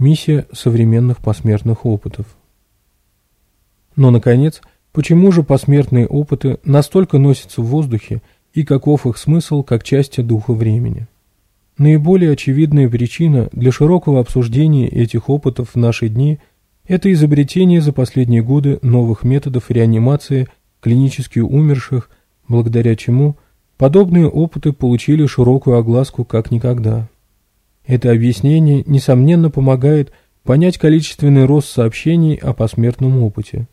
Миссия современных посмертных опытов. Но, наконец, почему же посмертные опыты настолько носятся в воздухе и каков их смысл как части духа времени? Наиболее очевидная причина для широкого обсуждения этих опытов в наши дни – это изобретение за последние годы новых методов реанимации клинически умерших, благодаря чему подобные опыты получили широкую огласку как никогда – это объяснение, несомненно, помогает понять количественный рост сообщений о посмертном опыте.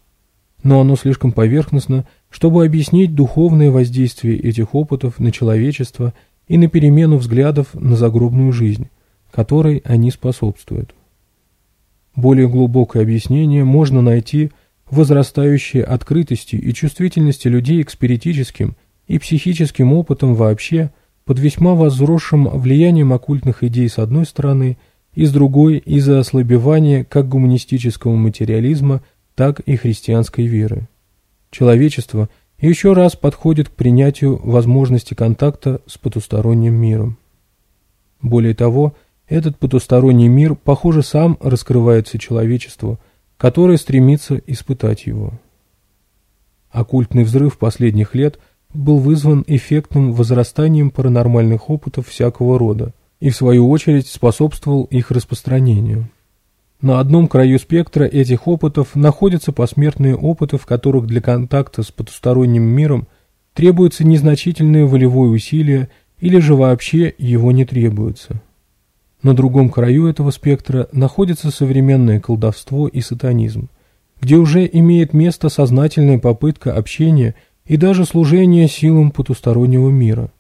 Но оно слишком поверхностно, чтобы объяснить духовное воздействие этих опытов на человечество и на перемену взглядов на загробную жизнь, которой они способствуют. Более глубокое объяснение можно найти в возрастающей открытости и чувствительности людей к спиритическим и психическим опытам вообще – под весьма возросшим влиянием оккультных идей с одной стороны и с другой из-за ослабевания как гуманистического материализма, так и христианской веры. Человечество еще раз подходит к принятию возможности контакта с потусторонним миром. Более того, этот потусторонний мир, похоже, сам раскрывается человечеству, которое стремится испытать его. Оккультный взрыв последних лет – был вызван эффектным возрастанием паранормальных опытов всякого рода и, в свою очередь, способствовал их распространению. На одном краю спектра этих опытов находятся посмертные опыты, в которых для контакта с потусторонним миром требуется незначительное волевое усилие или же вообще его не требуется. На другом краю этого спектра находится современное колдовство и сатанизм, где уже имеет место сознательная попытка общения и даже служение силам потустороннего мира.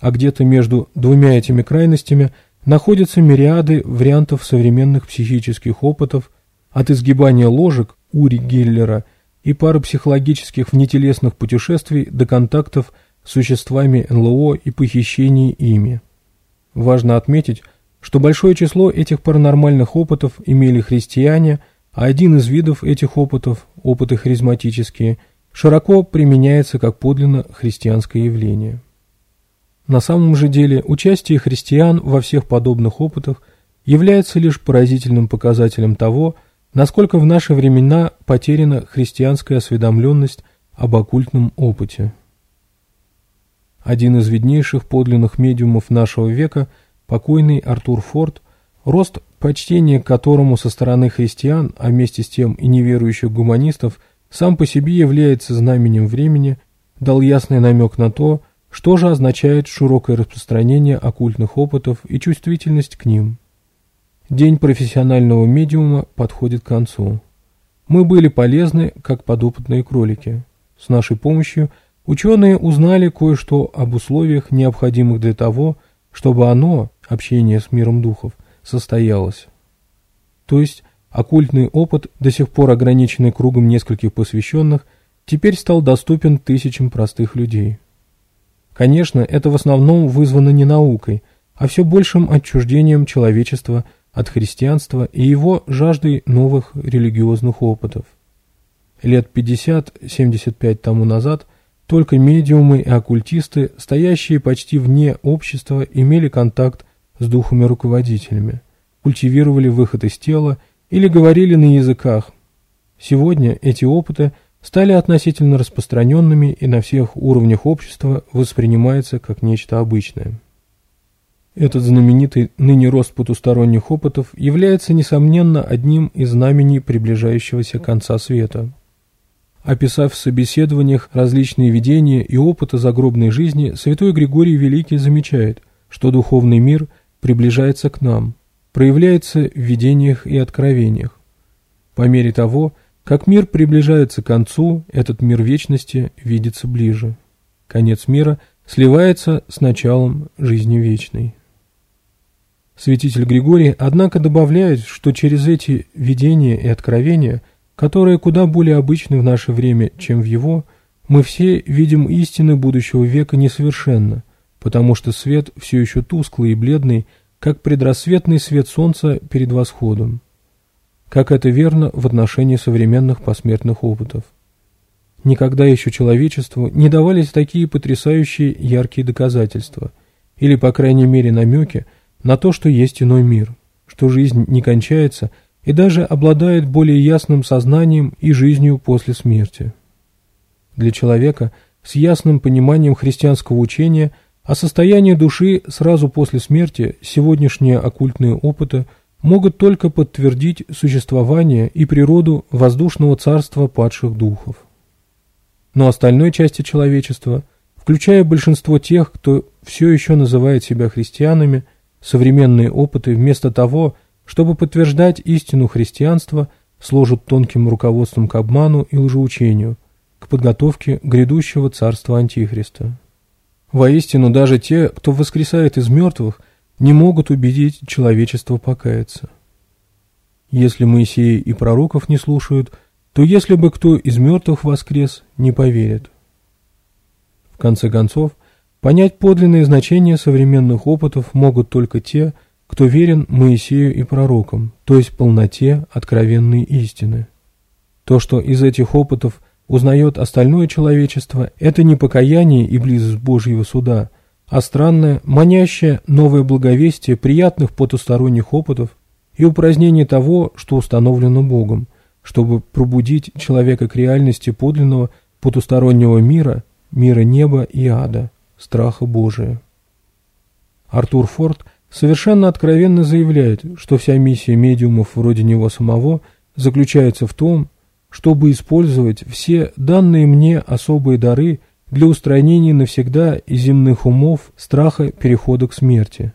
А где-то между двумя этими крайностями находятся мириады вариантов современных психических опытов от изгибания ложек Ури Геллера и парапсихологических внетелесных путешествий до контактов с существами НЛО и похищений ими. Важно отметить, что большое число этих паранормальных опытов имели христиане, а один из видов этих опытов, опыты харизматические – широко применяется как подлинно христианское явление. На самом же деле участие христиан во всех подобных опытах является лишь поразительным показателем того, насколько в наши времена потеряна христианская осведомленность об оккультном опыте. Один из виднейших подлинных медиумов нашего века, покойный Артур Форд, рост почтения к которому со стороны христиан, а вместе с тем и неверующих гуманистов – сам по себе является знаменем времени, дал ясный намек на то, что же означает широкое распространение оккультных опытов и чувствительность к ним. День профессионального медиума подходит к концу. Мы были полезны, как подопытные кролики. С нашей помощью ученые узнали кое-что об условиях, необходимых для того, чтобы оно, общение с миром духов, состоялось. То есть Оккультный опыт, до сих пор ограниченный кругом нескольких посвященных, теперь стал доступен тысячам простых людей. Конечно, это в основном вызвано не наукой, а все большим отчуждением человечества от христианства и его жаждой новых религиозных опытов. Лет 50-75 тому назад только медиумы и оккультисты, стоящие почти вне общества, имели контакт с духами-руководителями, культивировали выход из тела или говорили на языках. Сегодня эти опыты стали относительно распространенными и на всех уровнях общества воспринимается как нечто обычное. Этот знаменитый ныне рост потусторонних опытов является, несомненно, одним из знамений приближающегося конца света. Описав в собеседованиях различные видения и опыты загробной жизни, святой Григорий Великий замечает, что духовный мир приближается к нам – проявляется в видениях и откровениях. По мере того, как мир приближается к концу, этот мир вечности видится ближе. Конец мира сливается с началом жизни вечной. Святитель Григорий, однако, добавляет, что через эти видения и откровения, которые куда более обычны в наше время, чем в его, мы все видим истины будущего века несовершенно, потому что свет все еще тусклый и бледный – как предрассветный свет солнца перед восходом, как это верно в отношении современных посмертных опытов. Никогда еще человечеству не давались такие потрясающие яркие доказательства, или, по крайней мере, намеки на то, что есть иной мир, что жизнь не кончается и даже обладает более ясным сознанием и жизнью после смерти. Для человека с ясным пониманием христианского учения – а О состоянии души сразу после смерти сегодняшние оккультные опыты могут только подтвердить существование и природу воздушного царства падших духов. Но остальной части человечества, включая большинство тех, кто все еще называет себя христианами, современные опыты вместо того, чтобы подтверждать истину христианства, сложат тонким руководством к обману и лжеучению, к подготовке грядущего царства Антихриста. Воистину, даже те, кто воскресает из мертвых, не могут убедить человечество покаяться. Если Моисея и пророков не слушают, то если бы кто из мертвых воскрес, не поверит. В конце концов, понять подлинное значение современных опытов могут только те, кто верен Моисею и пророкам, то есть полноте откровенной истины. То, что из этих опытов узнает остальное человечество, это не покаяние и близость Божьего суда, а странное, манящее новое благовестие приятных потусторонних опытов и упразднение того, что установлено Богом, чтобы пробудить человека к реальности подлинного потустороннего мира, мира неба и ада, страха Божия. Артур Форд совершенно откровенно заявляет, что вся миссия медиумов вроде него самого заключается в том, чтобы использовать все данные мне особые дары для устранения навсегда из земных умов страха перехода к смерти.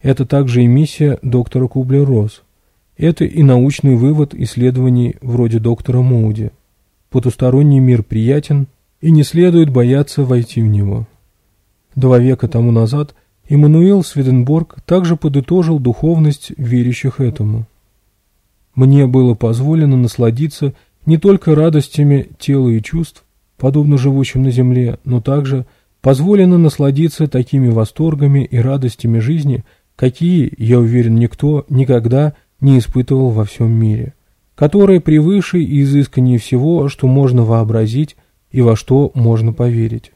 Это также и миссия доктора Кублер-Росс. Это и научный вывод исследований вроде доктора Моуди. Потусторонний мир приятен, и не следует бояться войти в него. Два века тому назад Эммануил Сведенборг также подытожил духовность верящих этому. «Мне было позволено насладиться не только радостями тела и чувств, подобно живущим на земле, но также позволено насладиться такими восторгами и радостями жизни, какие, я уверен, никто никогда не испытывал во всем мире, которые превыше и изысканнее всего, что можно вообразить и во что можно поверить.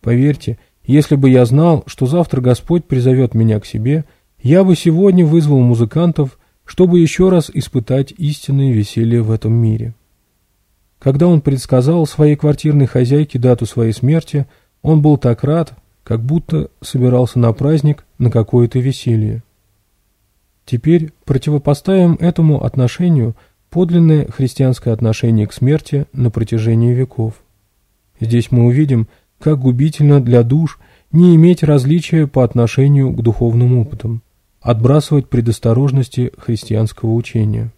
Поверьте, если бы я знал, что завтра Господь призовет меня к себе, я бы сегодня вызвал музыкантов, чтобы еще раз испытать истинное веселье в этом мире. Когда он предсказал своей квартирной хозяйке дату своей смерти, он был так рад, как будто собирался на праздник, на какое-то веселье. Теперь противопоставим этому отношению подлинное христианское отношение к смерти на протяжении веков. Здесь мы увидим, как губительно для душ не иметь различия по отношению к духовным опытам, отбрасывать предосторожности христианского учения.